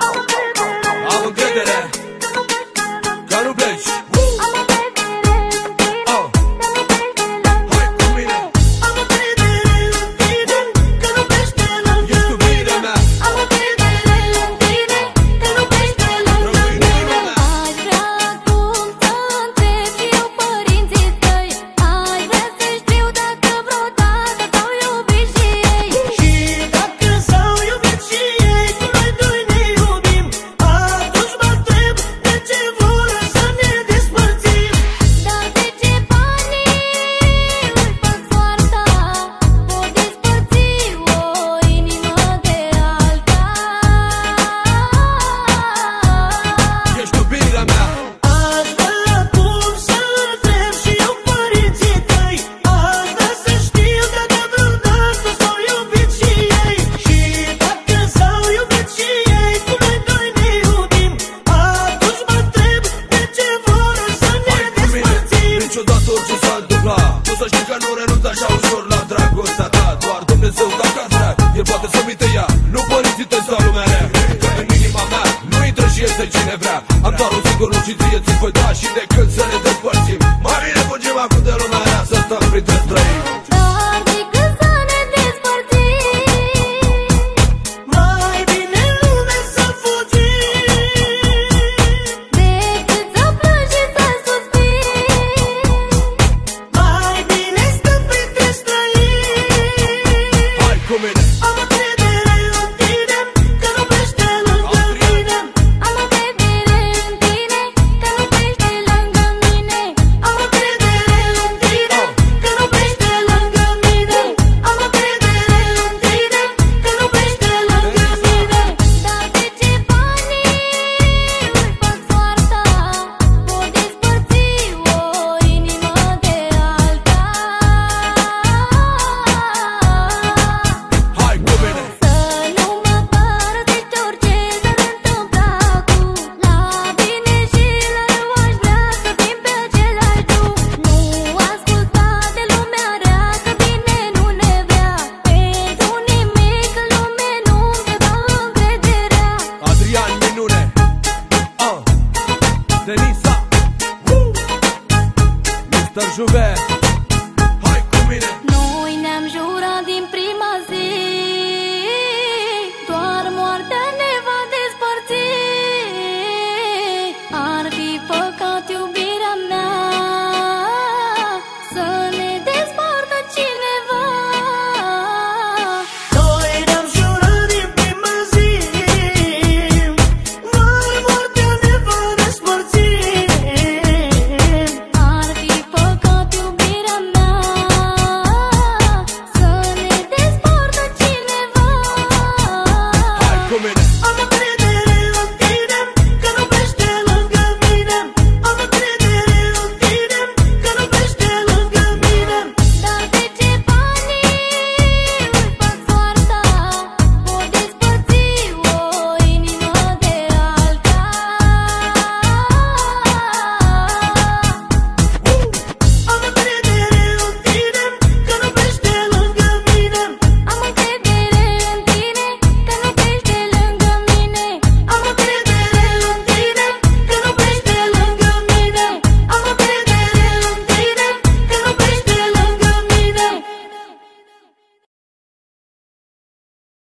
Abu Gödere Abu Gödere Să știi că nu renunț așa ușor la dragostea ta. Doar Dumnezeu dacă ar vrea El poate să mi te ia. Nu părinții tăi sau lumea rea. În inima mea nu intră și este cine vrea. Am doar un singur lucru și ție ți voi da Și decât să ne despărțim Mai bine fugim acum de Tarjubé